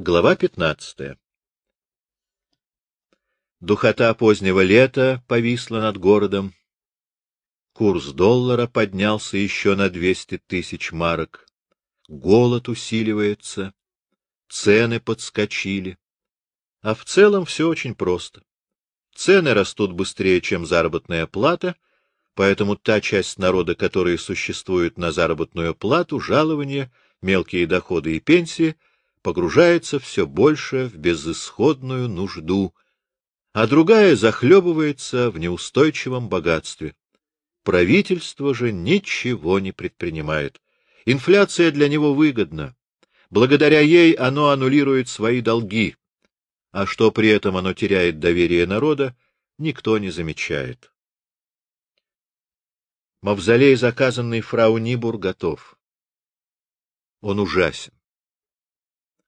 Глава пятнадцатая Духота позднего лета повисла над городом. Курс доллара поднялся еще на двести тысяч марок. Голод усиливается, цены подскочили. А в целом все очень просто. Цены растут быстрее, чем заработная плата, поэтому та часть народа, которая существует на заработную плату, жалования, мелкие доходы и пенсии, погружается все больше в безысходную нужду, а другая захлебывается в неустойчивом богатстве. Правительство же ничего не предпринимает. Инфляция для него выгодна. Благодаря ей оно аннулирует свои долги, а что при этом оно теряет доверие народа, никто не замечает. Мавзолей, заказанный фрау Нибур, готов. Он ужасен.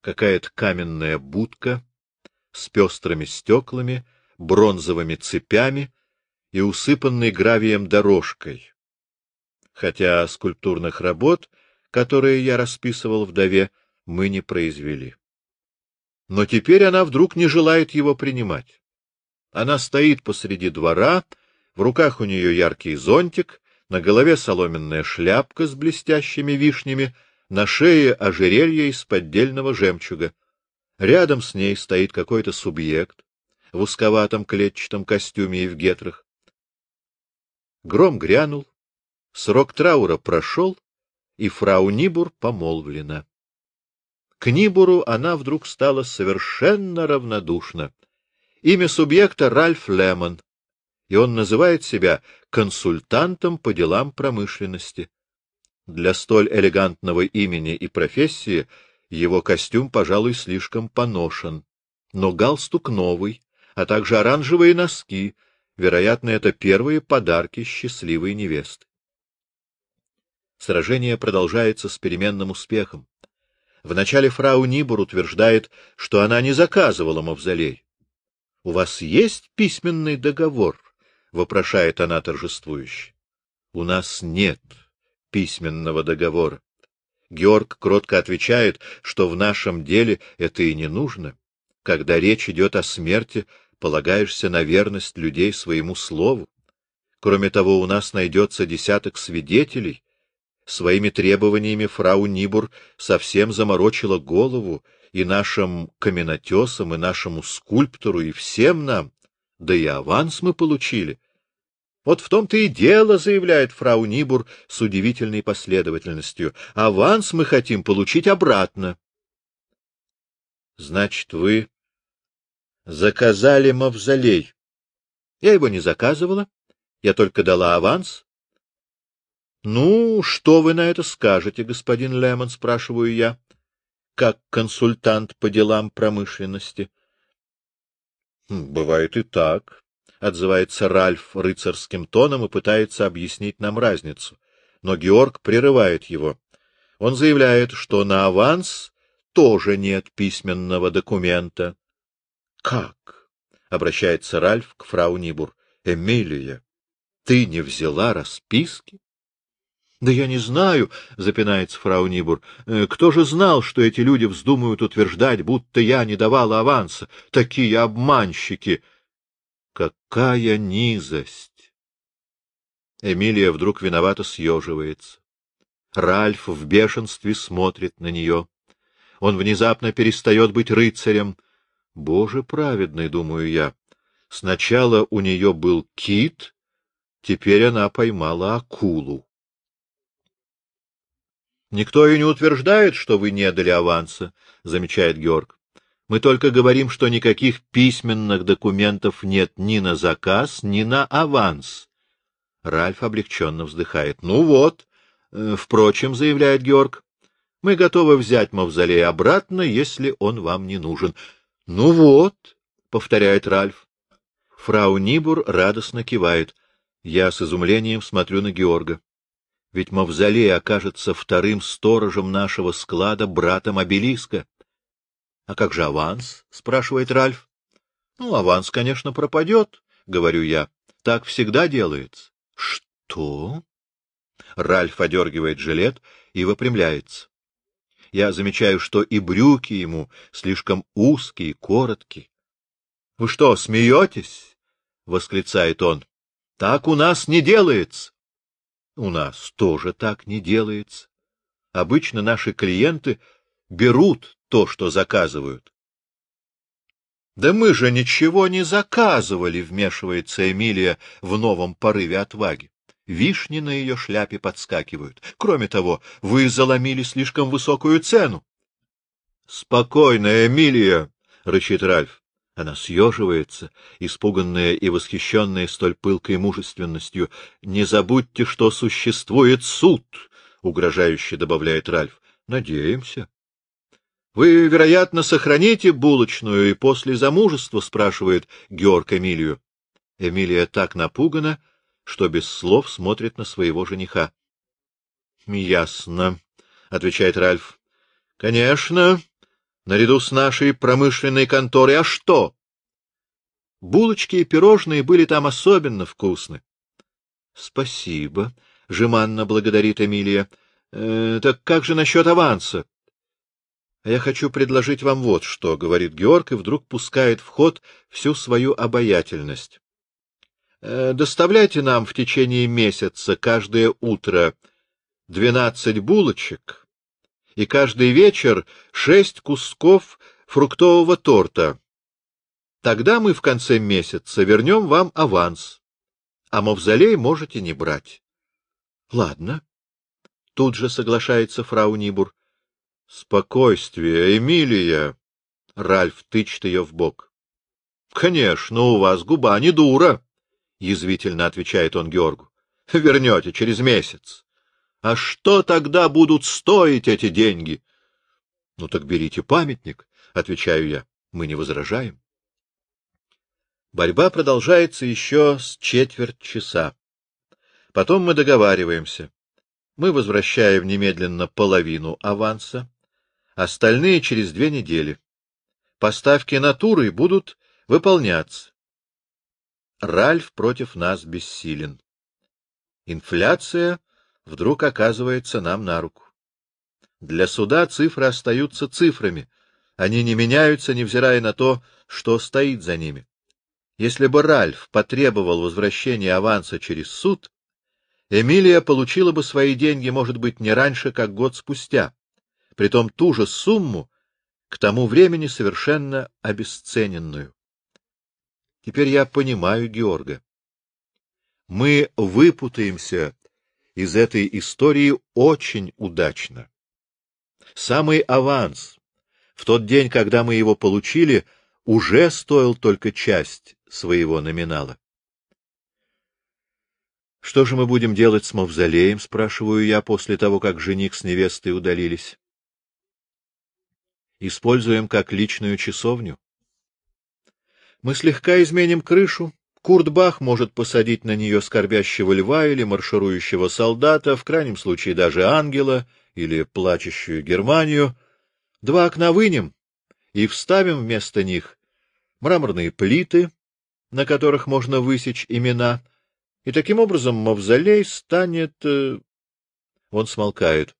Какая-то каменная будка с пестрыми стеклами, бронзовыми цепями и усыпанной гравием дорожкой. Хотя скульптурных работ, которые я расписывал вдове, мы не произвели. Но теперь она вдруг не желает его принимать. Она стоит посреди двора, в руках у нее яркий зонтик, на голове соломенная шляпка с блестящими вишнями, на шее ожерелье из поддельного жемчуга. Рядом с ней стоит какой-то субъект в узковатом клетчатом костюме и в гетрах. Гром грянул, срок траура прошел, и фрау Нибур помолвлена. К Нибуру она вдруг стала совершенно равнодушна. Имя субъекта — Ральф Лемон, и он называет себя консультантом по делам промышленности. Для столь элегантного имени и профессии его костюм, пожалуй, слишком поношен. Но галстук новый, а также оранжевые носки, вероятно, это первые подарки счастливой невесты. Сражение продолжается с переменным успехом. Вначале фрау Нибур утверждает, что она не заказывала мавзолей. — У вас есть письменный договор? — вопрошает она торжествующе. — У нас нет письменного договора. Георг кротко отвечает, что в нашем деле это и не нужно. Когда речь идет о смерти, полагаешься на верность людей своему слову. Кроме того, у нас найдется десяток свидетелей, Своими требованиями фрау Нибур совсем заморочила голову и нашим каменотесам, и нашему скульптору, и всем нам. Да и аванс мы получили. Вот в том-то и дело, заявляет фрау Нибур с удивительной последовательностью. Аванс мы хотим получить обратно. Значит, вы заказали мавзолей. Я его не заказывала. Я только дала аванс, — Ну, что вы на это скажете, господин Лемон, — спрашиваю я, как консультант по делам промышленности. «Хм, — Бывает и так, — отзывается Ральф рыцарским тоном и пытается объяснить нам разницу. Но Георг прерывает его. Он заявляет, что на аванс тоже нет письменного документа. — Как? — обращается Ральф к фрау Нибур. — Эмилия, ты не взяла расписки? — Да я не знаю, — запинается фрау Нибур. «Э, — Кто же знал, что эти люди вздумают утверждать, будто я не давала аванса? Такие обманщики! Какая низость! Эмилия вдруг виновато съеживается. Ральф в бешенстве смотрит на нее. Он внезапно перестает быть рыцарем. Боже праведный, думаю я. Сначала у нее был кит, теперь она поймала акулу. — Никто и не утверждает, что вы не дали аванса, — замечает Георг. — Мы только говорим, что никаких письменных документов нет ни на заказ, ни на аванс. Ральф облегченно вздыхает. — Ну вот. Э, впрочем, — заявляет Георг, — мы готовы взять мавзолей обратно, если он вам не нужен. — Ну вот, — повторяет Ральф. Фрау Нибур радостно кивает. Я с изумлением смотрю на Георга ведь Мавзолей окажется вторым сторожем нашего склада, братом обелиска. — А как же аванс? — спрашивает Ральф. — Ну, аванс, конечно, пропадет, — говорю я. — Так всегда делается. — Что? Ральф одергивает жилет и выпрямляется. Я замечаю, что и брюки ему слишком узкие, короткие. — Вы что, смеетесь? — восклицает он. — Так у нас не делается. — У нас тоже так не делается. Обычно наши клиенты берут то, что заказывают. — Да мы же ничего не заказывали, — вмешивается Эмилия в новом порыве отваги. Вишни на ее шляпе подскакивают. Кроме того, вы заломили слишком высокую цену. — Спокойно, Эмилия, — рычит Ральф. Она съеживается, испуганная и восхищенная столь пылкой мужественностью. — Не забудьте, что существует суд, — угрожающе добавляет Ральф. — Надеемся. — Вы, вероятно, сохраните булочную и после замужества? — спрашивает Георг Эмилию. Эмилия так напугана, что без слов смотрит на своего жениха. — Ясно, — отвечает Ральф. — Конечно, наряду с нашей промышленной конторой. А что? Булочки и пирожные были там особенно вкусны. — Спасибо, — жеманно благодарит Эмилия. «Э, — Так как же насчет аванса? — Я хочу предложить вам вот что, — говорит Георг, и вдруг пускает в ход всю свою обаятельность. Э, доставляйте нам в течение месяца каждое утро двенадцать булочек и каждый вечер шесть кусков фруктового торта. Тогда мы в конце месяца вернем вам аванс, а мавзолей можете не брать. — Ладно. Тут же соглашается фрау Нибур. — Спокойствие, Эмилия! — Ральф тычет ее в бок. — Конечно, у вас губа не дура! — язвительно отвечает он Георгу. — Вернете через месяц. А что тогда будут стоить эти деньги? — Ну так берите памятник, — отвечаю я. Мы не возражаем. Борьба продолжается еще с четверть часа. Потом мы договариваемся. Мы возвращаем немедленно половину аванса, остальные через две недели. Поставки натуры будут выполняться. Ральф против нас бессилен. Инфляция вдруг оказывается нам на руку. Для суда цифры остаются цифрами, они не меняются, невзирая на то, что стоит за ними. Если бы Ральф потребовал возвращения аванса через суд, Эмилия получила бы свои деньги, может быть, не раньше, как год спустя, притом ту же сумму, к тому времени совершенно обесцененную. Теперь я понимаю Георга. Мы выпутаемся из этой истории очень удачно. Самый аванс, в тот день, когда мы его получили, уже стоил только часть своего номинала. — Что же мы будем делать с мавзолеем? — спрашиваю я после того, как жених с невестой удалились. — Используем как личную часовню. Мы слегка изменим крышу. Куртбах может посадить на нее скорбящего льва или марширующего солдата, в крайнем случае даже ангела или плачущую Германию. Два окна вынем и вставим вместо них мраморные плиты, на которых можно высечь имена, и таким образом мавзолей станет... Э, он смолкает.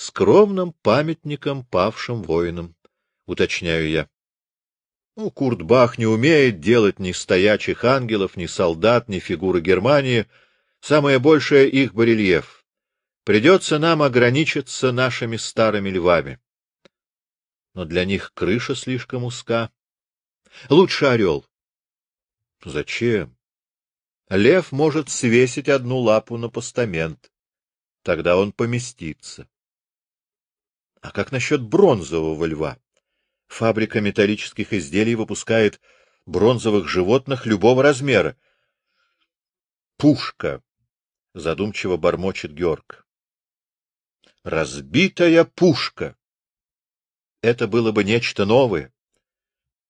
Скромным памятником павшим воинам, уточняю я. Ну, Курт Бах не умеет делать ни стоячих ангелов, ни солдат, ни фигуры Германии. Самое большее их барельеф. Придется нам ограничиться нашими старыми львами. Но для них крыша слишком узка. Лучше орел. Зачем? Лев может свесить одну лапу на постамент. Тогда он поместится. А как насчет бронзового льва? Фабрика металлических изделий выпускает бронзовых животных любого размера. Пушка, задумчиво бормочет Георг. Разбитая пушка. Это было бы нечто новое.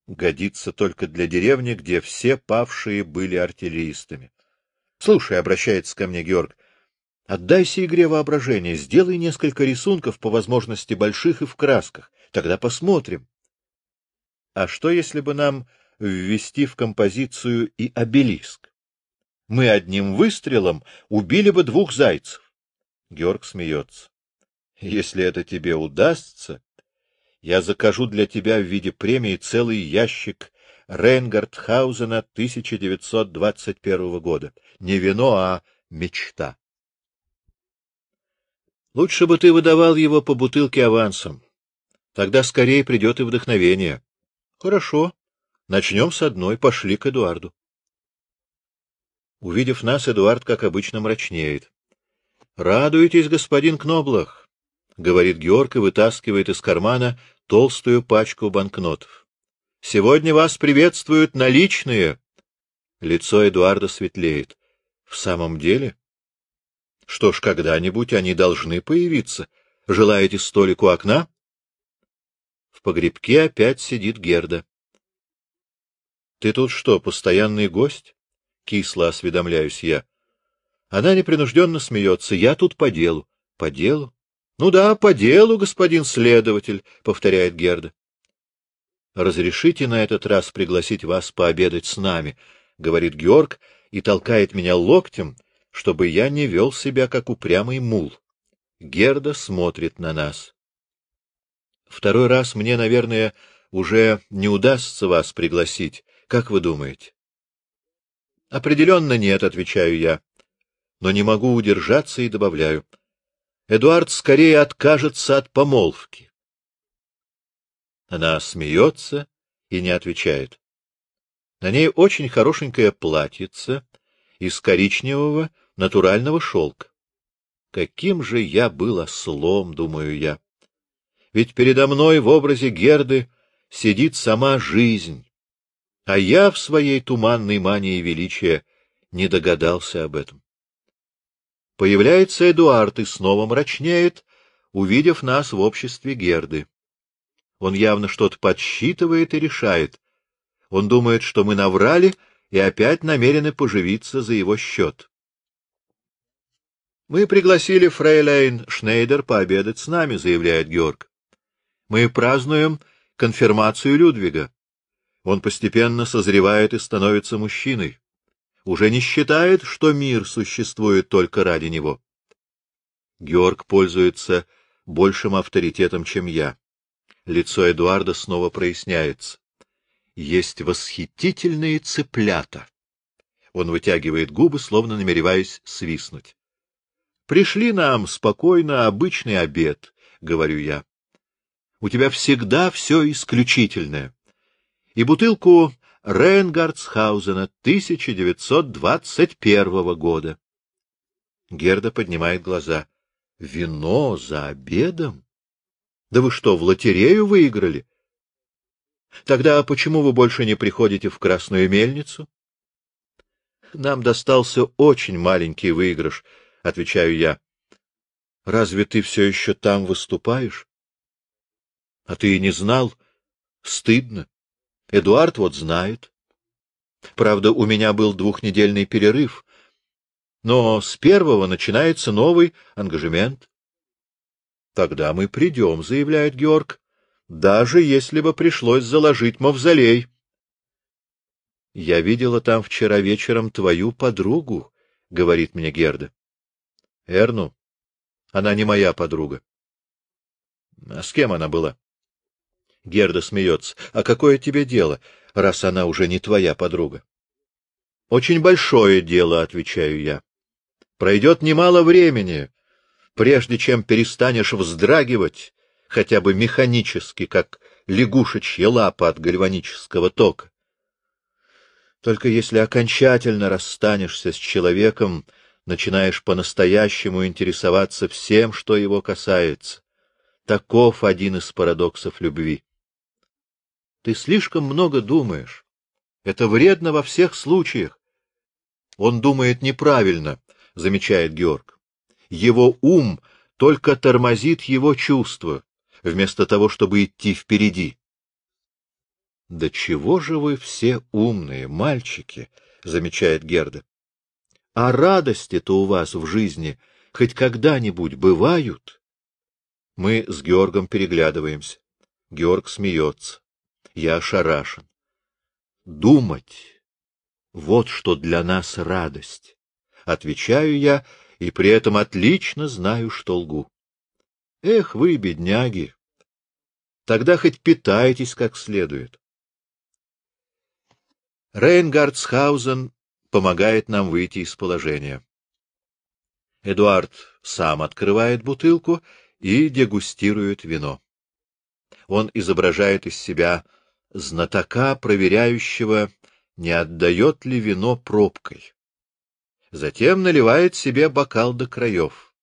Годится только для деревни, где все павшие были артиллеристами. Слушай, обращается ко мне Георг, отдайся игре воображения, сделай несколько рисунков, по возможности больших и в красках. Тогда посмотрим. А что, если бы нам ввести в композицию и обелиск? Мы одним выстрелом убили бы двух зайцев. Георг смеется. Если это тебе удастся, я закажу для тебя в виде премии целый ящик Рейнгардхаузена 1921 года. Не вино, а мечта. Лучше бы ты выдавал его по бутылке авансом. Тогда скорее придет и вдохновение. Хорошо. Начнем с одной. Пошли к Эдуарду. Увидев нас, Эдуард, как обычно, мрачнеет. — Радуетесь, господин Кноблах, — говорит Георг и вытаскивает из кармана толстую пачку банкнотов. — Сегодня вас приветствуют наличные. Лицо Эдуарда светлеет. — В самом деле? Что ж, когда-нибудь они должны появиться. Желаете столик у окна? В погребке опять сидит Герда. — Ты тут что, постоянный гость? кисло осведомляюсь я. Она непринужденно смеется. Я тут по делу. По делу? Ну да, по делу, господин следователь, повторяет Герда. Разрешите на этот раз пригласить вас пообедать с нами, говорит Георг и толкает меня локтем, чтобы я не вел себя как упрямый мул. Герда смотрит на нас. Второй раз мне, наверное, уже не удастся вас пригласить. Как вы думаете? — Определенно нет, — отвечаю я. Но не могу удержаться и добавляю. Эдуард скорее откажется от помолвки. Она смеется и не отвечает. На ней очень хорошенькое платьице из коричневого натурального шелка. Каким же я был ослом, думаю я. Ведь передо мной в образе Герды сидит сама жизнь, а я в своей туманной мании величия не догадался об этом. Появляется Эдуард и снова мрачнеет, увидев нас в обществе Герды. Он явно что-то подсчитывает и решает. Он думает, что мы наврали и опять намерены поживиться за его счет. Мы пригласили фрейлейн Шнейдер пообедать с нами, заявляет Георг. Мы празднуем конфирмацию Людвига. Он постепенно созревает и становится мужчиной. Уже не считает, что мир существует только ради него. Георг пользуется большим авторитетом, чем я. Лицо Эдуарда снова проясняется. Есть восхитительные цыплята. Он вытягивает губы, словно намереваясь свистнуть. Пришли нам спокойно обычный обед, — говорю я. У тебя всегда все исключительное и бутылку Рейнгардсхаузена 1921 года. Герда поднимает глаза. — Вино за обедом? Да вы что, в лотерею выиграли? Тогда почему вы больше не приходите в Красную мельницу? Нам достался очень маленький выигрыш, — отвечаю я. Разве ты все еще там выступаешь? А ты и не знал? Стыдно. Эдуард вот знает. Правда, у меня был двухнедельный перерыв, но с первого начинается новый ангажемент. Тогда мы придем, заявляет Георг, даже если бы пришлось заложить мавзолей. Я видела там вчера вечером твою подругу, говорит мне Герда. Эрну? Она не моя подруга. А с кем она была? Герда смеется. — А какое тебе дело, раз она уже не твоя подруга? — Очень большое дело, — отвечаю я. — Пройдет немало времени, прежде чем перестанешь вздрагивать, хотя бы механически, как лягушечья лапа от гальванического тока. Только если окончательно расстанешься с человеком, начинаешь по-настоящему интересоваться всем, что его касается. Таков один из парадоксов любви. Ты слишком много думаешь. Это вредно во всех случаях. Он думает неправильно, замечает Георг. Его ум только тормозит его чувства, вместо того, чтобы идти впереди. — Да чего же вы все умные, мальчики, — замечает Герда. — А радости-то у вас в жизни хоть когда-нибудь бывают? Мы с Георгом переглядываемся. Георг смеется. Я ошарашен. Думать — вот что для нас радость. Отвечаю я, и при этом отлично знаю, что лгу. Эх вы, бедняги! Тогда хоть питайтесь как следует. Рейнгардсхаузен помогает нам выйти из положения. Эдуард сам открывает бутылку и дегустирует вино. Он изображает из себя знатока, проверяющего, не отдает ли вино пробкой. Затем наливает себе бокал до краев.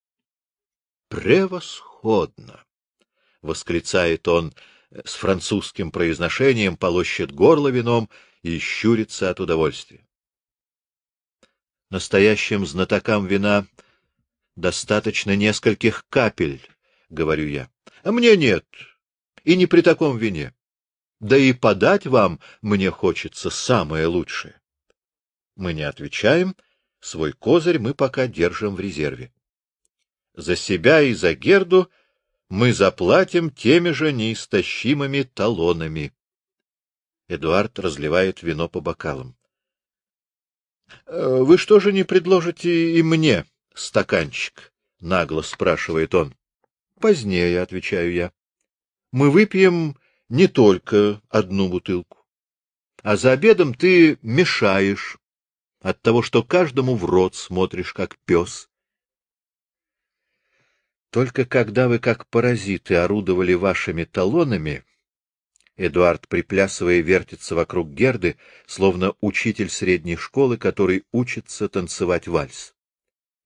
«Превосходно!» — восклицает он с французским произношением, полощет горло вином и щурится от удовольствия. Настоящим знатокам вина достаточно нескольких капель, — говорю я. А мне нет, и не при таком вине. Да и подать вам мне хочется самое лучшее. Мы не отвечаем, свой козырь мы пока держим в резерве. За себя и за Герду мы заплатим теми же неистощимыми талонами. Эдуард разливает вино по бокалам. «Э, — Вы что же не предложите и мне стаканчик? — нагло спрашивает он. — Позднее, — отвечаю я. — Мы выпьем не только одну бутылку. А за обедом ты мешаешь от того, что каждому в рот смотришь, как пес. Только когда вы, как паразиты, орудовали вашими талонами, Эдуард, приплясывая, вертится вокруг Герды, словно учитель средней школы, который учится танцевать вальс.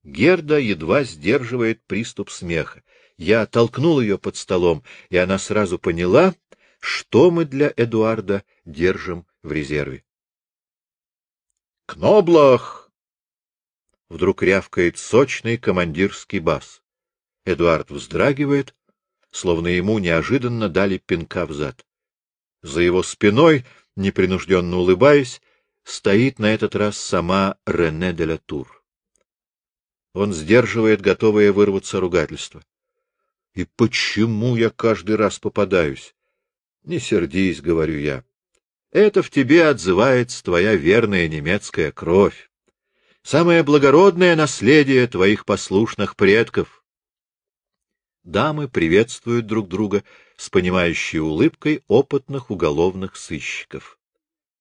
Герда едва сдерживает приступ смеха. Я толкнул ее под столом, и она сразу поняла, что мы для Эдуарда держим в резерве. «Кноблах!» Вдруг рявкает сочный командирский бас. Эдуард вздрагивает, словно ему неожиданно дали пинка в зад. За его спиной, непринужденно улыбаясь, стоит на этот раз сама Рене де ла Тур. Он сдерживает готовое вырваться ругательство. — И почему я каждый раз попадаюсь? — Не сердись, — говорю я. — Это в тебе отзывается твоя верная немецкая кровь. Самое благородное наследие твоих послушных предков. Дамы приветствуют друг друга с понимающей улыбкой опытных уголовных сыщиков.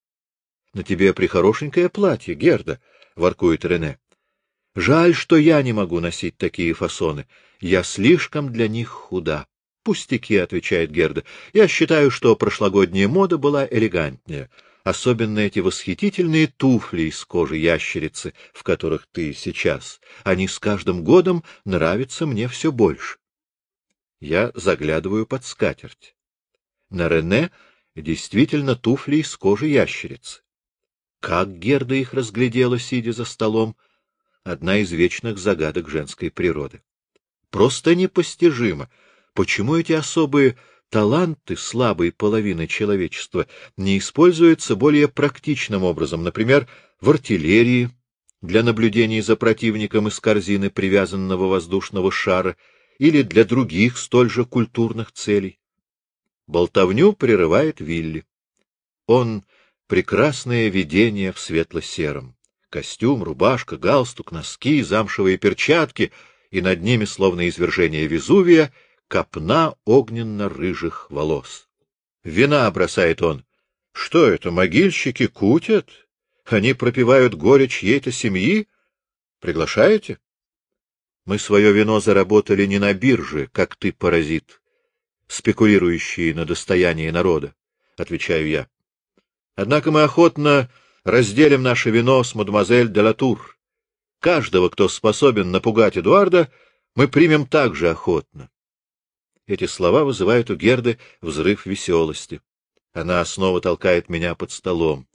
— На тебе прихорошенькое платье, Герда, — воркует Рене. — Жаль, что я не могу носить такие фасоны. Я слишком для них худа. — Пустяки, — отвечает Герда. — Я считаю, что прошлогодняя мода была элегантнее. Особенно эти восхитительные туфли из кожи ящерицы, в которых ты сейчас. Они с каждым годом нравятся мне все больше. Я заглядываю под скатерть. На Рене действительно туфли из кожи ящерицы. Как Герда их разглядела, сидя за столом, одна из вечных загадок женской природы. Просто непостижимо, почему эти особые таланты слабой половины человечества не используются более практичным образом, например, в артиллерии, для наблюдений за противником из корзины привязанного воздушного шара или для других столь же культурных целей. Болтовню прерывает Вилли. Он — прекрасное видение в светло-сером. Костюм, рубашка, галстук, носки, замшевые перчатки, и над ними, словно извержение Везувия, копна огненно-рыжих волос. Вина, бросает он. Что это, могильщики кутят? Они пропивают горе чьей-то семьи? Приглашаете? Мы свое вино заработали не на бирже, как ты, паразит, спекулирующий на достоянии народа, — отвечаю я. Однако мы охотно разделим наше вино с мадемуазель де Латур. Каждого, кто способен напугать Эдуарда, мы примем так же охотно. Эти слова вызывают у Герды взрыв веселости. Она снова толкает меня под столом.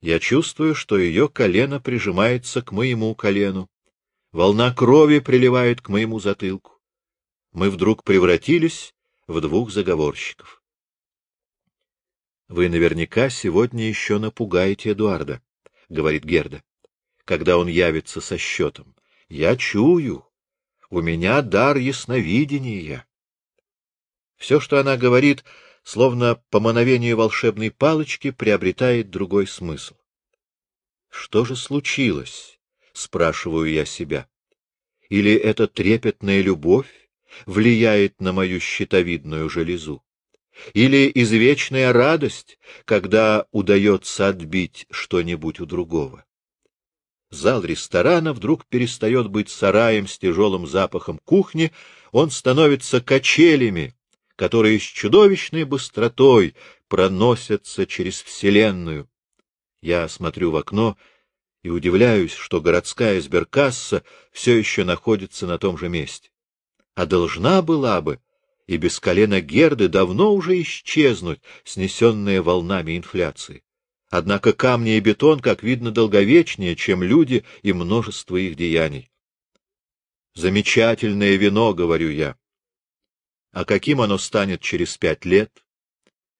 Я чувствую, что ее колено прижимается к моему колену. Волна крови приливает к моему затылку. Мы вдруг превратились в двух заговорщиков. — Вы наверняка сегодня еще напугаете Эдуарда, — говорит Герда, — когда он явится со счетом. Я чую. У меня дар ясновидения. Все, что она говорит, словно по мановению волшебной палочки, приобретает другой смысл. Что же случилось? — спрашиваю я себя. Или это трепетная любовь, влияет на мою щитовидную железу? Или извечная радость, когда удается отбить что-нибудь у другого? Зал ресторана вдруг перестает быть сараем с тяжелым запахом кухни, он становится качелями, которые с чудовищной быстротой проносятся через Вселенную. Я смотрю в окно и удивляюсь, что городская сберкасса все еще находится на том же месте. А должна была бы, и без колена Герды давно уже исчезнуть, снесенные волнами инфляции. Однако камни и бетон, как видно, долговечнее, чем люди и множество их деяний. Замечательное вино, говорю я. А каким оно станет через пять лет?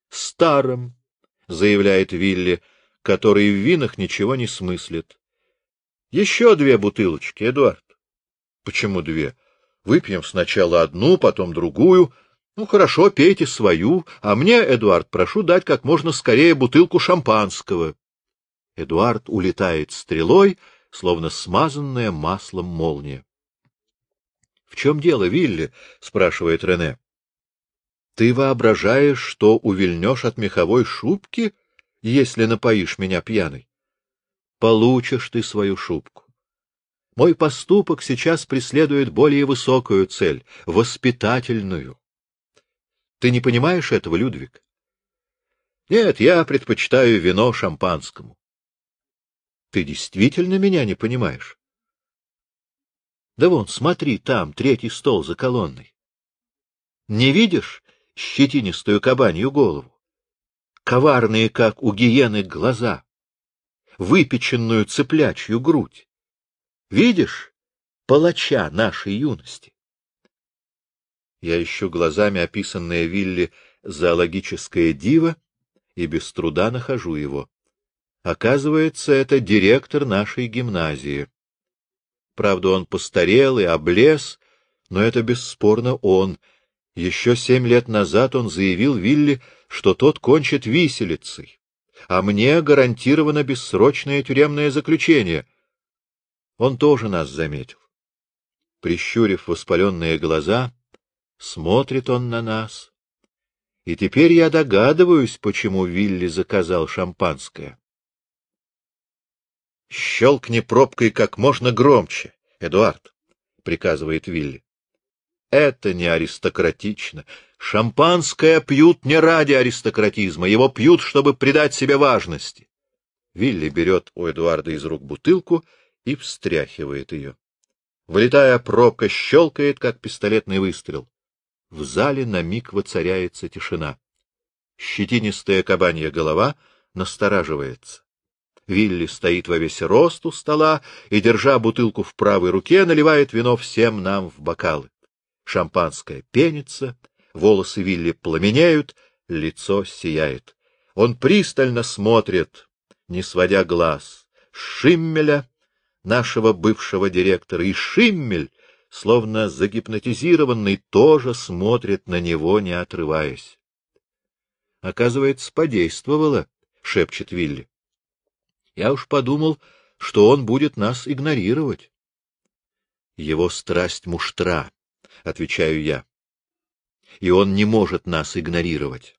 Старым, заявляет Вилли, который в винах ничего не смыслит. Еще две бутылочки, Эдуард. Почему две? Выпьем сначала одну, потом другую. Ну, хорошо, пейте свою, а мне, Эдуард, прошу дать как можно скорее бутылку шампанского. Эдуард улетает стрелой, словно смазанная маслом молния. — В чем дело, Вилли? — спрашивает Рене. — Ты воображаешь, что увильнешь от меховой шубки, если напоишь меня пьяной? Получишь ты свою шубку. Мой поступок сейчас преследует более высокую цель — воспитательную. Ты не понимаешь этого, Людвиг? Нет, я предпочитаю вино шампанскому. Ты действительно меня не понимаешь? Да вон, смотри, там, третий стол за колонной. Не видишь щетинистую кабанью голову? Коварные, как у гиены, глаза, выпеченную цыплячью грудь. Видишь палача нашей юности? Я ищу глазами описанное Вилли зоологическое диво и без труда нахожу его. Оказывается, это директор нашей гимназии. Правда, он постарел и облез, но это бесспорно он. Еще семь лет назад он заявил Вилли, что тот кончит виселицей, а мне гарантировано бессрочное тюремное заключение. Он тоже нас заметил. Прищурив воспаленные глаза, Смотрит он на нас. И теперь я догадываюсь, почему Вилли заказал шампанское. — Щелкни пробкой как можно громче, Эдуард, — приказывает Вилли. — Это не аристократично. Шампанское пьют не ради аристократизма, его пьют, чтобы придать себе важности. Вилли берет у Эдуарда из рук бутылку и встряхивает ее. Вылетая, пробка щелкает, как пистолетный выстрел. В зале на миг воцаряется тишина. Щетинистая кабанья голова настораживается. Вилли стоит во весь рост у стола и, держа бутылку в правой руке, наливает вино всем нам в бокалы. Шампанское пенится, волосы Вилли пламенеют, лицо сияет. Он пристально смотрит, не сводя глаз, Шиммеля, нашего бывшего директора, и Шиммель словно загипнотизированный, тоже смотрит на него, не отрываясь. — Оказывается, подействовало, — шепчет Вилли. — Я уж подумал, что он будет нас игнорировать. — Его страсть муштра, — отвечаю я. И он не может нас игнорировать.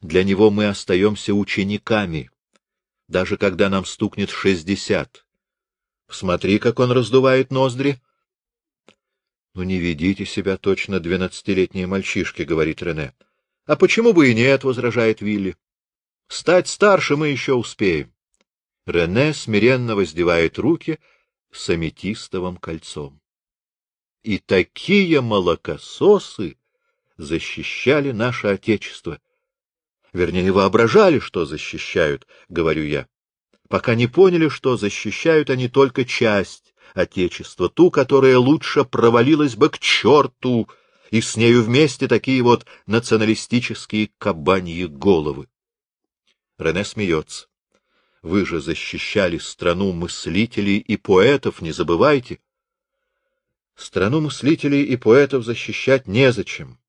Для него мы остаемся учениками, даже когда нам стукнет шестьдесят. Смотри, как он раздувает ноздри. Ну, не ведите себя точно двенадцатилетние мальчишки, — говорит Рене. — А почему бы и нет, — возражает Вилли. — Стать старше мы еще успеем. Рене смиренно воздевает руки с аметистовым кольцом. И такие молокососы защищали наше Отечество. Вернее, воображали, что защищают, — говорю я, пока не поняли, что защищают они только часть Отечества, ту, которая лучше провалилась бы к черту, и с нею вместе такие вот националистические кабаньи головы. Рене смеется. Вы же защищали страну мыслителей и поэтов, не забывайте. Страну мыслителей и поэтов защищать незачем,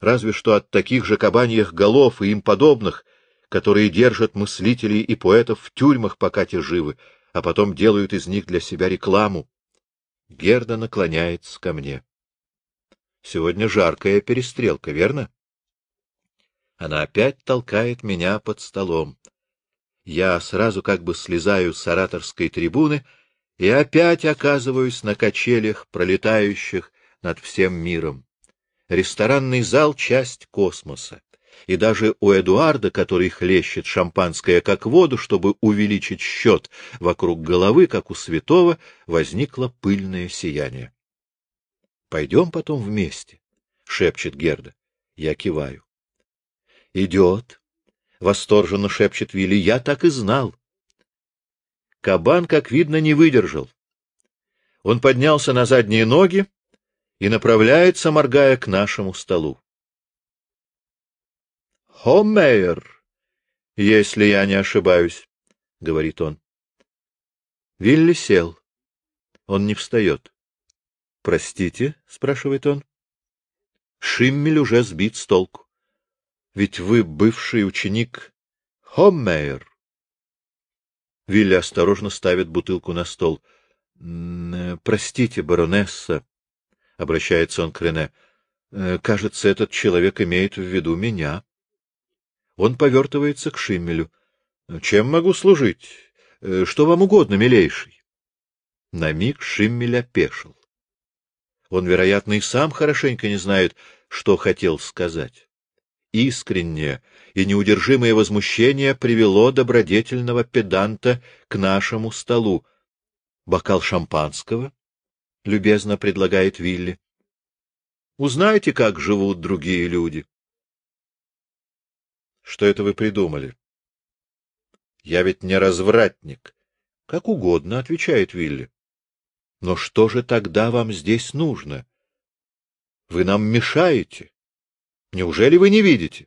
разве что от таких же кабаньих голов и им подобных, которые держат мыслителей и поэтов в тюрьмах, пока те живы, а потом делают из них для себя рекламу. Герда наклоняется ко мне. Сегодня жаркая перестрелка, верно? Она опять толкает меня под столом. Я сразу как бы слезаю с ораторской трибуны и опять оказываюсь на качелях, пролетающих над всем миром. Ресторанный зал — часть космоса. И даже у Эдуарда, который хлещет шампанское как воду, чтобы увеличить счет вокруг головы, как у святого, возникло пыльное сияние. — Пойдем потом вместе, — шепчет Герда. Я киваю. — Идет, — восторженно шепчет Вилли. — Я так и знал. Кабан, как видно, не выдержал. Он поднялся на задние ноги и направляется, моргая, к нашему столу. «Хомейр, если я не ошибаюсь», — говорит он. Вилли сел. Он не встает. «Простите?» — спрашивает он. Шиммель уже сбит с толку. «Ведь вы бывший ученик Хоммейер». Вилли осторожно ставит бутылку на стол. «Простите, баронесса», — обращается он к Рене, — «кажется, этот человек имеет в виду меня». Он повертывается к Шиммелю. — Чем могу служить? Э, что вам угодно, милейший? На миг Шиммель опешил. Он, вероятно, и сам хорошенько не знает, что хотел сказать. Искреннее и неудержимое возмущение привело добродетельного педанта к нашему столу. Бокал шампанского, — любезно предлагает Вилли. Узнайте, как живут другие люди. Что это вы придумали? Я ведь не развратник. Как угодно, отвечает Вилли. Но что же тогда вам здесь нужно? Вы нам мешаете. Неужели вы не видите?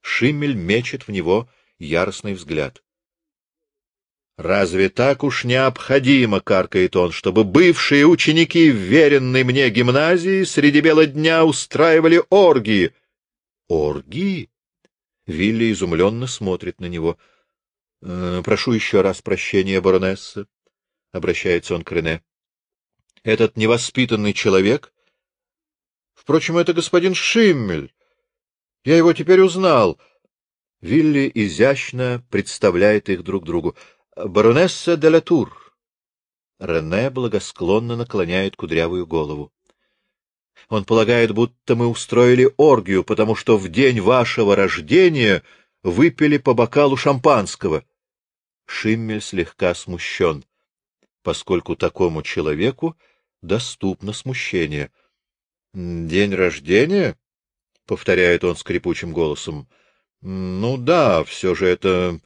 Шиммель мечет в него яростный взгляд. Разве так уж необходимо, каркает он, чтобы бывшие ученики веренной мне гимназии среди бела дня устраивали оргии? Оргии? Вилли изумленно смотрит на него. «Э, — Прошу еще раз прощения, баронесса, — обращается он к Рене. — Этот невоспитанный человек... Впрочем, это господин Шиммель. Я его теперь узнал. Вилли изящно представляет их друг другу. Баронесса де Латур. Рене благосклонно наклоняет кудрявую голову. Он полагает, будто мы устроили оргию, потому что в день вашего рождения выпили по бокалу шампанского. Шиммель слегка смущен, поскольку такому человеку доступно смущение. — День рождения? — повторяет он скрипучим голосом. — Ну да, все же это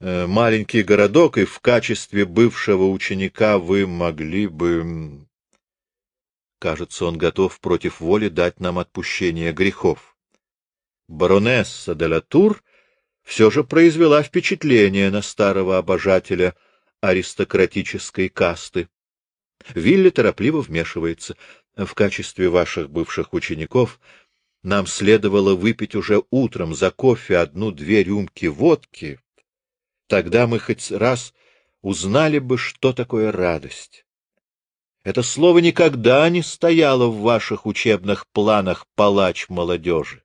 э, маленький городок, и в качестве бывшего ученика вы могли бы... Кажется, он готов против воли дать нам отпущение грехов. Баронесса де Латур все же произвела впечатление на старого обожателя аристократической касты. Вилли торопливо вмешивается. В качестве ваших бывших учеников нам следовало выпить уже утром за кофе одну-две рюмки водки. Тогда мы хоть раз узнали бы, что такое радость. Это слово никогда не стояло в ваших учебных планах палач молодежи.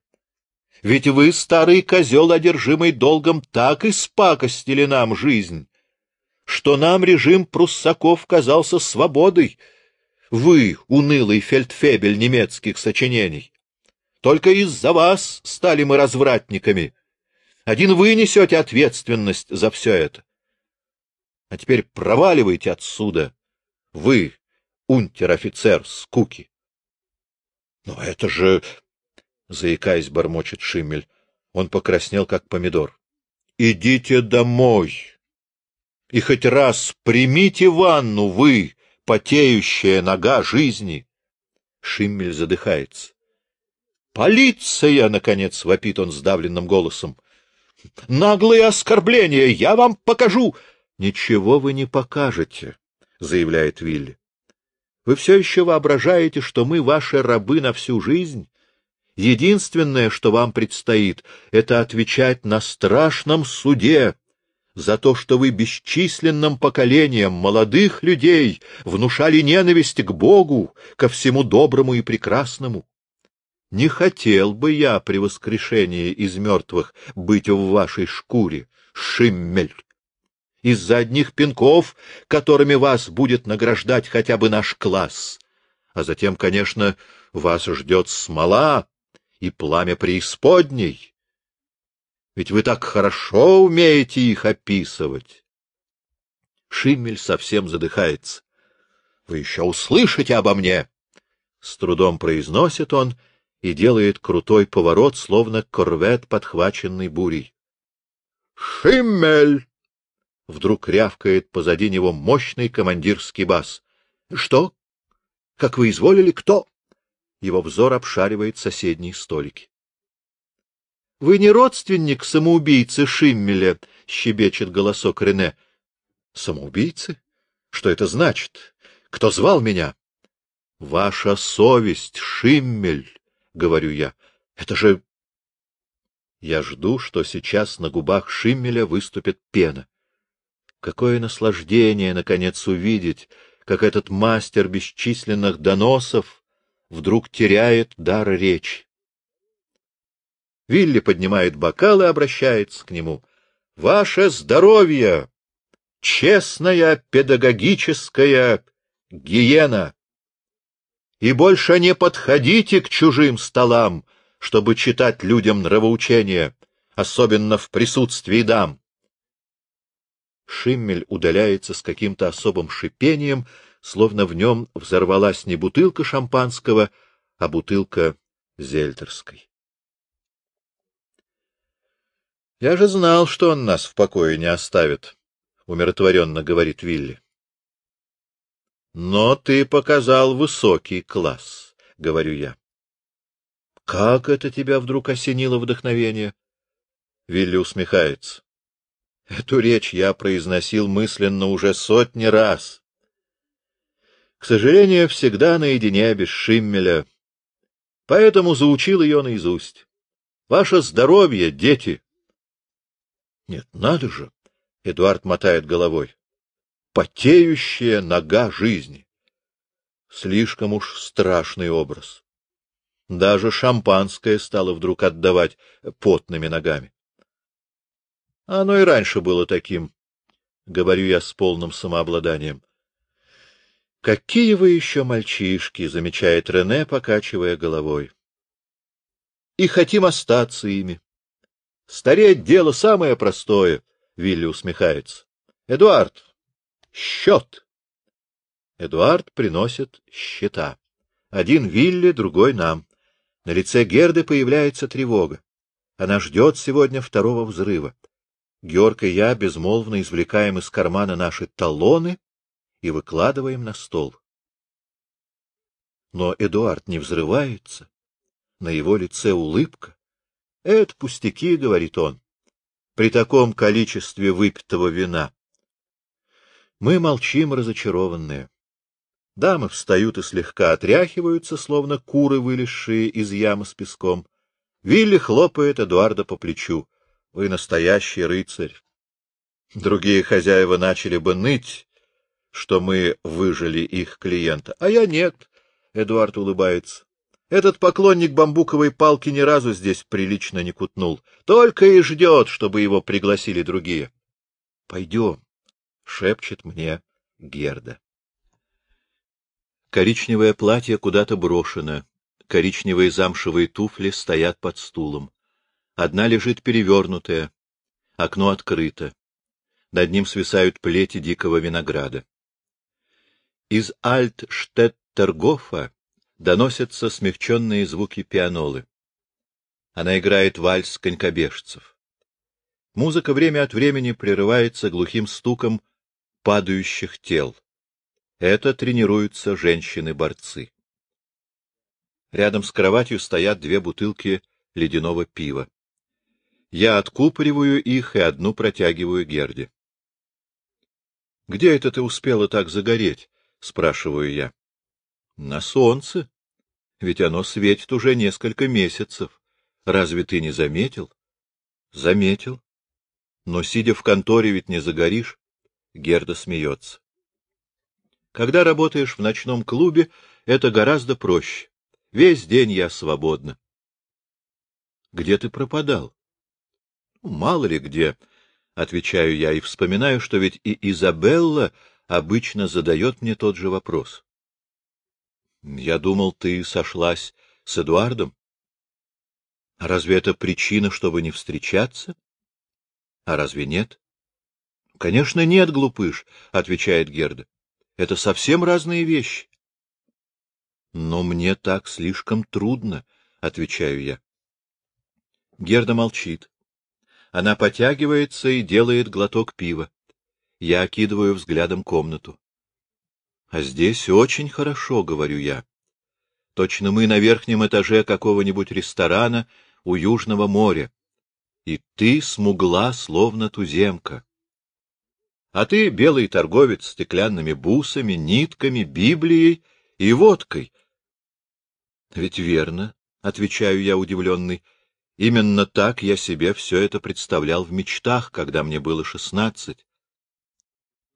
Ведь вы, старый козел, одержимый долгом, так и спакостили нам жизнь, что нам режим пруссаков казался свободой. Вы, унылый фельдфебель немецких сочинений. Только из-за вас стали мы развратниками. Один вы несете ответственность за все это. А теперь проваливайте отсюда. Вы, унтер-офицер скуки. — Но это же... — заикаясь, бормочет Шиммель. Он покраснел, как помидор. — Идите домой. И хоть раз примите ванну, вы, потеющая нога жизни. Шиммель задыхается. — Полиция! — наконец вопит он сдавленным голосом. — Наглые оскорбления! Я вам покажу! — Ничего вы не покажете, — заявляет Вилли. Вы все еще воображаете, что мы ваши рабы на всю жизнь? Единственное, что вам предстоит, это отвечать на страшном суде за то, что вы бесчисленным поколениям молодых людей внушали ненависть к Богу, ко всему доброму и прекрасному. Не хотел бы я при воскрешении из мертвых быть в вашей шкуре, Шиммель. Из-за одних пинков, которыми вас будет награждать хотя бы наш класс. А затем, конечно, вас ждет смола и пламя преисподней. Ведь вы так хорошо умеете их описывать. Шиммель совсем задыхается. — Вы еще услышите обо мне! — с трудом произносит он и делает крутой поворот, словно корвет, подхваченный бурей. — Шиммель! — вдруг рявкает позади него мощный командирский бас. — Что? Как вы изволили, кто? Его взор обшаривает соседние столики. — Вы не родственник самоубийцы Шиммеля? — щебечет голосок Рене. — Самоубийцы? Что это значит? Кто звал меня? — Ваша совесть, Шиммель, — говорю я. — Это же... Я жду, что сейчас на губах Шиммеля выступит пена. Какое наслаждение, наконец, увидеть, как этот мастер бесчисленных доносов вдруг теряет дар речи. Вилли поднимает бокал и обращается к нему. — Ваше здоровье! Честная педагогическая гиена! И больше не подходите к чужим столам, чтобы читать людям нравоучения, особенно в присутствии дам. Шиммель удаляется с каким-то особым шипением, словно в нем взорвалась не бутылка шампанского, а бутылка зельтерской. — Я же знал, что он нас в покое не оставит, — умиротворенно говорит Вилли. — Но ты показал высокий класс, — говорю я. — Как это тебя вдруг осенило вдохновение? Вилли усмехается. Эту речь я произносил мысленно уже сотни раз. К сожалению, всегда наедине без Шиммеля. Поэтому заучил ее наизусть. Ваше здоровье, дети! Нет, надо же! Эдуард мотает головой. Потеющая нога жизни. Слишком уж страшный образ. Даже шампанское стало вдруг отдавать потными ногами. Оно и раньше было таким, — говорю я с полным самообладанием. — Какие вы еще мальчишки, — замечает Рене, покачивая головой. — И хотим остаться ими. Стареть — дело самое простое, — Вилли усмехается. — Эдуард, счет! Эдуард приносит счета. Один Вилли, другой нам. На лице Герды появляется тревога. Она ждет сегодня второго взрыва. Георг и я безмолвно извлекаем из кармана наши талоны и выкладываем на стол. Но Эдуард не взрывается. На его лице улыбка. — Это пустяки, — говорит он, — при таком количестве выпитого вина. Мы молчим, разочарованные. Дамы встают и слегка отряхиваются, словно куры, вылезшие из ямы с песком. Вилли хлопает Эдуарда по плечу. — Вы настоящий рыцарь. Другие хозяева начали бы ныть, что мы выжили их клиента. А я нет, — Эдуард улыбается. Этот поклонник бамбуковой палки ни разу здесь прилично не кутнул. Только и ждет, чтобы его пригласили другие. — Пойдем, — шепчет мне Герда. Коричневое платье куда-то брошено. Коричневые замшевые туфли стоят под стулом. Одна лежит перевернутая. Окно открыто. Над ним свисают плети дикого винограда. Из Альтштеттергофа доносятся смягченные звуки пианолы. Она играет вальс конькобежцев. Музыка время от времени прерывается глухим стуком падающих тел. Это тренируются женщины-борцы. Рядом с кроватью стоят две бутылки ледяного пива. Я откупориваю их и одну протягиваю Герде. — Где это ты успела так загореть? — спрашиваю я. На солнце. Ведь оно светит уже несколько месяцев. Разве ты не заметил? Заметил. Но, сидя в конторе, ведь не загоришь. Герда смеется. Когда работаешь в ночном клубе, это гораздо проще. Весь день я свободна. — Где ты пропадал? — Мало ли где, — отвечаю я, и вспоминаю, что ведь и Изабелла обычно задает мне тот же вопрос. — Я думал, ты сошлась с Эдуардом. — А разве это причина, чтобы не встречаться? — А разве нет? — Конечно, нет, глупыш, — отвечает Герда. — Это совсем разные вещи. — Но мне так слишком трудно, — отвечаю я. Герда молчит. Она потягивается и делает глоток пива. Я окидываю взглядом комнату. — А здесь очень хорошо, — говорю я. Точно мы на верхнем этаже какого-нибудь ресторана у Южного моря. И ты смугла, словно туземка. А ты белый торговец стеклянными бусами, нитками, Библией и водкой. — Ведь верно, — отвечаю я удивленный. Именно так я себе все это представлял в мечтах, когда мне было шестнадцать.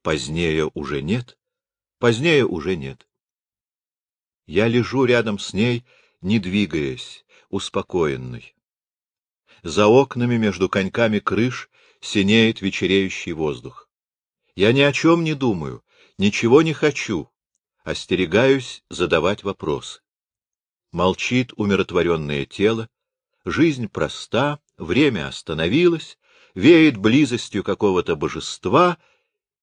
Позднее уже нет, позднее уже нет. Я лежу рядом с ней, не двигаясь, успокоенный. За окнами между коньками крыш синеет вечереющий воздух. Я ни о чем не думаю, ничего не хочу, остерегаюсь задавать вопросы. Молчит умиротворенное тело, Жизнь проста, время остановилось, веет близостью какого-то божества,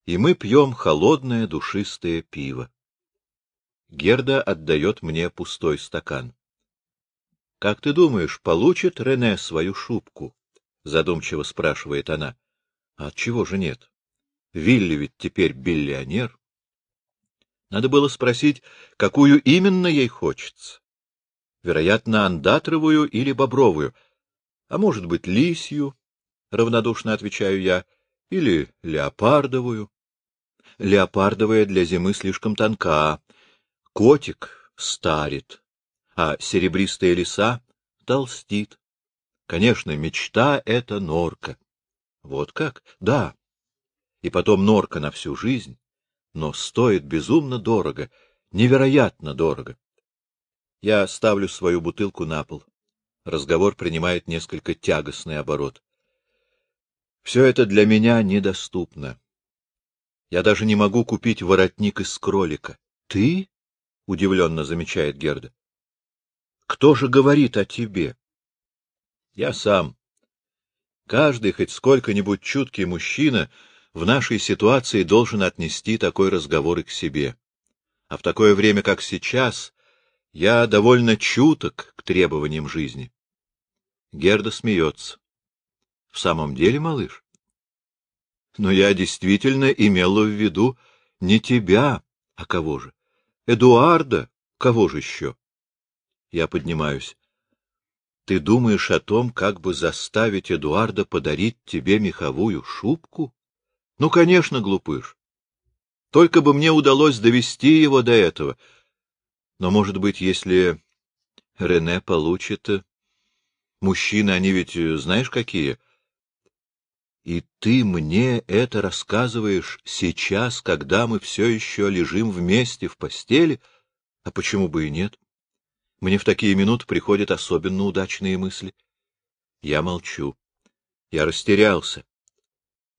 и мы пьем холодное душистое пиво. Герда отдает мне пустой стакан. — Как ты думаешь, получит Рене свою шубку? — задумчиво спрашивает она. — А чего же нет? Вилли ведь теперь биллионер. Надо было спросить, какую именно ей хочется вероятно, андатровую или бобровую, а может быть, лисью, — равнодушно отвечаю я, — или леопардовую. Леопардовая для зимы слишком тонка, котик старит, а серебристая лиса толстит. Конечно, мечта — это норка. Вот как? Да. И потом норка на всю жизнь, но стоит безумно дорого, невероятно дорого. Я ставлю свою бутылку на пол. Разговор принимает несколько тягостный оборот. Все это для меня недоступно. Я даже не могу купить воротник из кролика. — Ты? — удивленно замечает Герда. — Кто же говорит о тебе? — Я сам. Каждый хоть сколько-нибудь чуткий мужчина в нашей ситуации должен отнести такой разговор и к себе. А в такое время, как сейчас, я довольно чуток к требованиям жизни. Герда смеется. — В самом деле, малыш? — Но я действительно имела в виду не тебя, а кого же? Эдуарда, кого же еще? Я поднимаюсь. — Ты думаешь о том, как бы заставить Эдуарда подарить тебе меховую шубку? Ну, конечно, глупыш. Только бы мне удалось довести его до этого — но, может быть, если Рене получит... Э, мужчины, они ведь э, знаешь какие? И ты мне это рассказываешь сейчас, когда мы все еще лежим вместе в постели? А почему бы и нет? Мне в такие минуты приходят особенно удачные мысли. Я молчу. Я растерялся.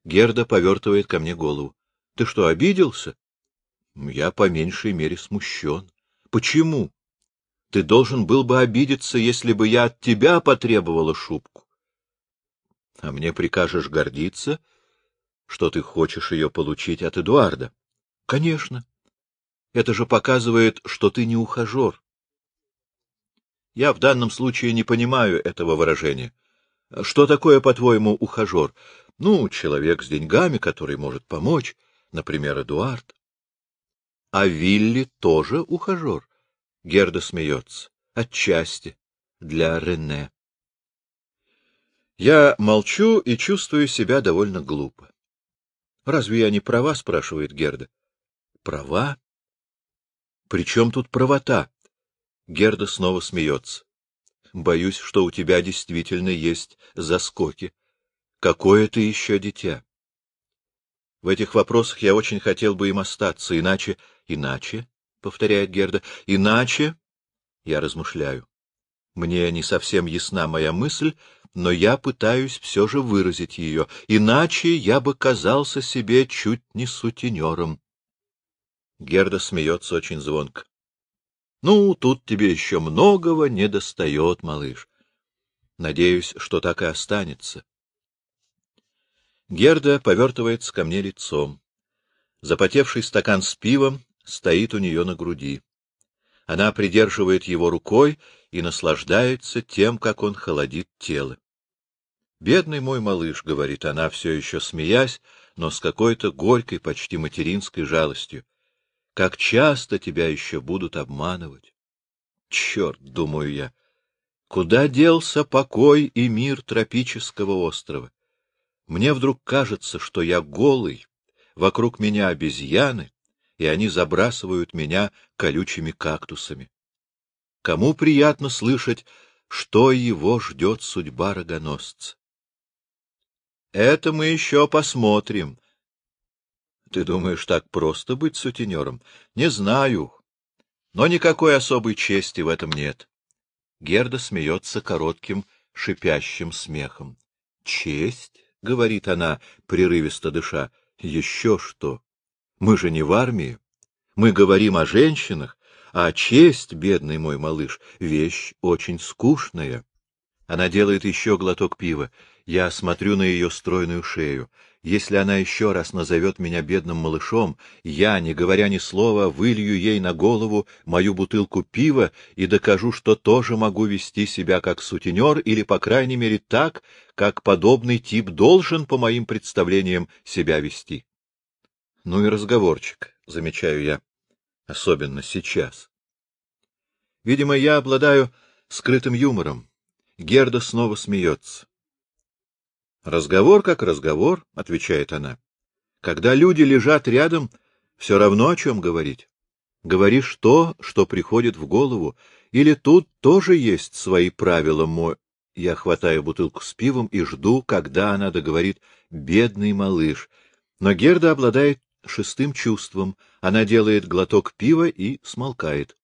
Герда повертывает ко мне голову. — Ты что, обиделся? — Я по меньшей мере смущен. Почему? Ты должен был бы обидеться, если бы я от тебя потребовала шубку. А мне прикажешь гордиться, что ты хочешь ее получить от Эдуарда? Конечно. Это же показывает, что ты не ухажер. Я в данном случае не понимаю этого выражения. Что такое, по-твоему, ухажер? Ну, человек с деньгами, который может помочь, например, Эдуард. А Вилли тоже ухажер. Герда смеется. Отчасти. Для Рене. Я молчу и чувствую себя довольно глупо. — Разве я не права? — спрашивает Герда. — Права? — При чем тут правота? Герда снова смеется. — Боюсь, что у тебя действительно есть заскоки. Какое ты еще дитя? В этих вопросах я очень хотел бы им остаться, иначе... Иначе, — повторяет Герда, — иначе Я размышляю. Мне не совсем ясна моя мысль, но я пытаюсь все же выразить ее, иначе я бы казался себе чуть не сутенером. Герда смеется очень звонко. — Ну, тут тебе еще многого не достает, малыш. Надеюсь, что так и останется. Герда повертывается ко мне лицом. Запотевший стакан с пивом стоит у нее на груди. Она придерживает его рукой и наслаждается тем, как он холодит тело. «Бедный мой малыш», — говорит она, все еще смеясь, но с какой-то горькой, почти материнской жалостью. «Как часто тебя еще будут обманывать!» «Черт!» — думаю я. «Куда делся покой и мир тропического острова? Мне вдруг кажется, что я голый, вокруг меня обезьяны, и они забрасывают меня колючими кактусами. Кому приятно слышать, что его ждет судьба рогоносца? Это мы еще посмотрим. Ты думаешь, так просто быть сутенером? Не знаю. Но никакой особой чести в этом нет. Герда смеется коротким, шипящим смехом. Честь, — говорит она, прерывисто дыша, — еще что? Мы же не в армии. Мы говорим о женщинах, а честь, бедный мой малыш, вещь очень скучная. Она делает еще глоток пива. Я смотрю на ее стройную шею. Если она еще раз назовет меня бедным малышом, я, не говоря ни слова, вылью ей на голову мою бутылку пива и докажу, что тоже могу вести себя как сутенер или, по крайней мере, так, как подобный тип должен, по моим представлениям, себя вести. Ну и разговорчик, замечаю я, особенно сейчас. Видимо, я обладаю скрытым юмором. Герда снова смеется. Разговор как разговор, — отвечает она. Когда люди лежат рядом, все равно о чем говорить. Говоришь то, что приходит в голову, или тут тоже есть свои правила, мой... Я хватаю бутылку с пивом и жду, когда она договорит «бедный малыш». Но Герда обладает шестым чувством. Она делает глоток пива и смолкает.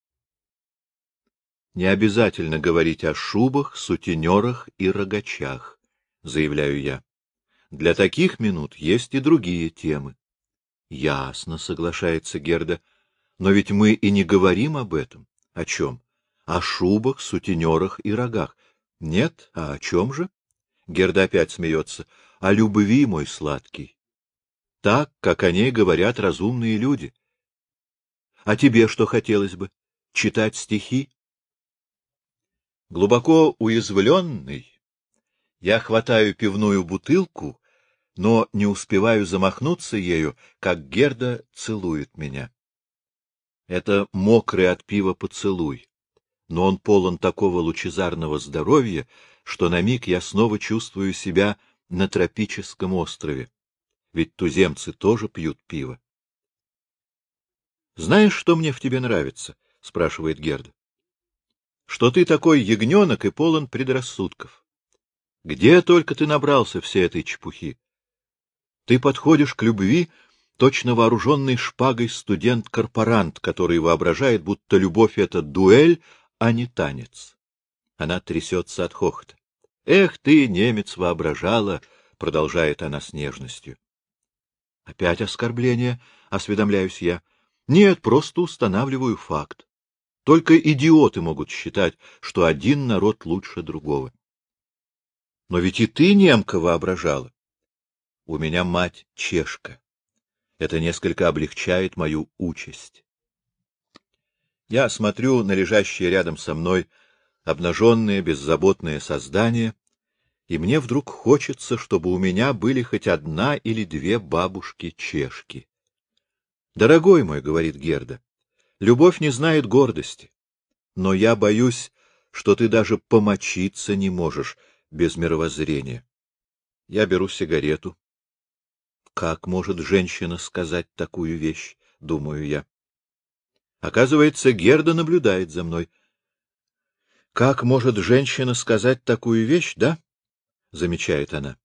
Не обязательно говорить о шубах, сутенерах и рогачах, заявляю я. Для таких минут есть и другие темы. Ясно, соглашается Герда. Но ведь мы и не говорим об этом. О чем? О шубах, сутенерах и рогах. Нет, а о чем же? Герда опять смеется. О любви, мой сладкий так, как о ней говорят разумные люди. А тебе что хотелось бы? Читать стихи? Глубоко уязвленный, я хватаю пивную бутылку, но не успеваю замахнуться ею, как Герда целует меня. Это мокрый от пива поцелуй, но он полон такого лучезарного здоровья, что на миг я снова чувствую себя на тропическом острове ведь туземцы тоже пьют пиво. — Знаешь, что мне в тебе нравится? — спрашивает Герда. — Что ты такой ягненок и полон предрассудков. Где только ты набрался всей этой чепухи? Ты подходишь к любви, точно вооруженный шпагой студент-корпорант, который воображает, будто любовь — это дуэль, а не танец. Она трясется от хохота. — Эх ты, немец, воображала! — продолжает она с нежностью. Опять оскорбление, осведомляюсь я. Нет, просто устанавливаю факт. Только идиоты могут считать, что один народ лучше другого. Но ведь и ты, немка, воображала. У меня мать чешка. Это несколько облегчает мою участь. Я смотрю на лежащее рядом со мной обнаженное, беззаботное создание и мне вдруг хочется, чтобы у меня были хоть одна или две бабушки-чешки. — Дорогой мой, — говорит Герда, — любовь не знает гордости, но я боюсь, что ты даже помочиться не можешь без мировоззрения. Я беру сигарету. Как может женщина сказать такую вещь, думаю я. Оказывается, Герда наблюдает за мной. Как может женщина сказать такую вещь, да? — замечает она.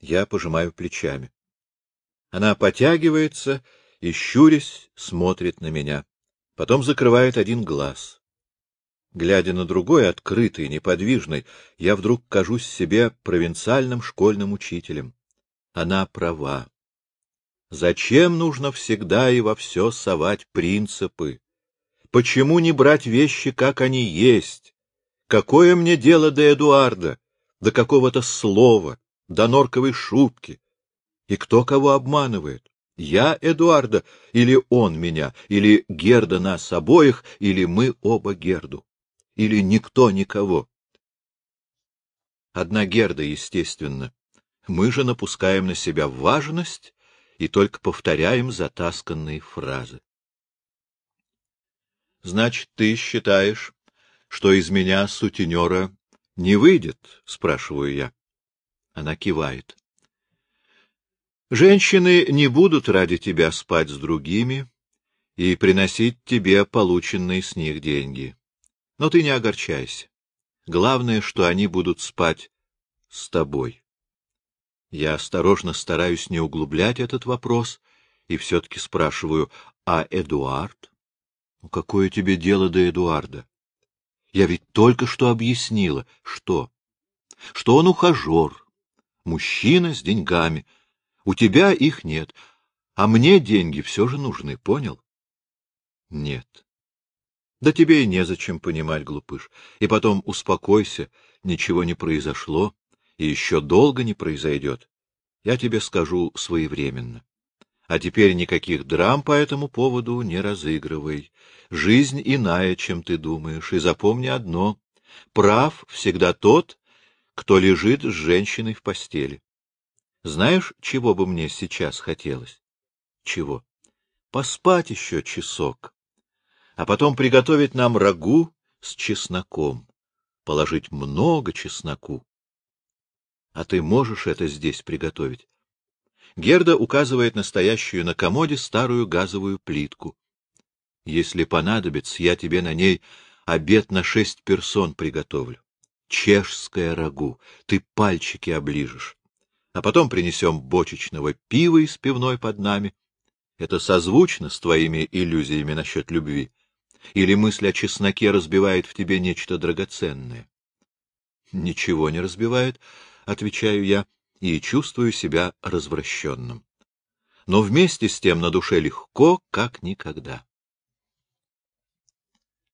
Я пожимаю плечами. Она потягивается и, щурясь, смотрит на меня. Потом закрывает один глаз. Глядя на другой, открытый, неподвижный, я вдруг кажусь себе провинциальным школьным учителем. Она права. Зачем нужно всегда и во все совать принципы? Почему не брать вещи, как они есть? Какое мне дело до Эдуарда, до какого-то слова, до норковой шутки? И кто кого обманывает? Я Эдуарда, или он меня, или Герда нас обоих, или мы оба Герду, или никто никого. Одна Герда, естественно. Мы же напускаем на себя важность и только повторяем затасканные фразы. Значит, ты считаешь, что из меня сутенера не выйдет? — спрашиваю я. Она кивает. Женщины не будут ради тебя спать с другими и приносить тебе полученные с них деньги. Но ты не огорчайся. Главное, что они будут спать с тобой. Я осторожно стараюсь не углублять этот вопрос и все-таки спрашиваю, а Эдуард? Ну, какое тебе дело до Эдуарда? Я ведь только что объяснила, что? Что он ухажер, мужчина с деньгами. У тебя их нет, а мне деньги все же нужны, понял? Нет. Да тебе и незачем понимать, глупыш. И потом успокойся, ничего не произошло и еще долго не произойдет. Я тебе скажу своевременно. А теперь никаких драм по этому поводу не разыгрывай. Жизнь иная, чем ты думаешь, и запомни одно — прав всегда тот, кто лежит с женщиной в постели. Знаешь, чего бы мне сейчас хотелось? Чего? Поспать еще часок, а потом приготовить нам рагу с чесноком, положить много чесноку. А ты можешь это здесь приготовить? Герда указывает настоящую на комоде старую газовую плитку. Если понадобится, я тебе на ней обед на шесть персон приготовлю. Чешское рагу, ты пальчики оближешь. А потом принесем бочечного пива из пивной под нами. Это созвучно с твоими иллюзиями насчет любви? Или мысль о чесноке разбивает в тебе нечто драгоценное? — Ничего не разбивает, — отвечаю я, и чувствую себя развращенным. Но вместе с тем на душе легко, как никогда.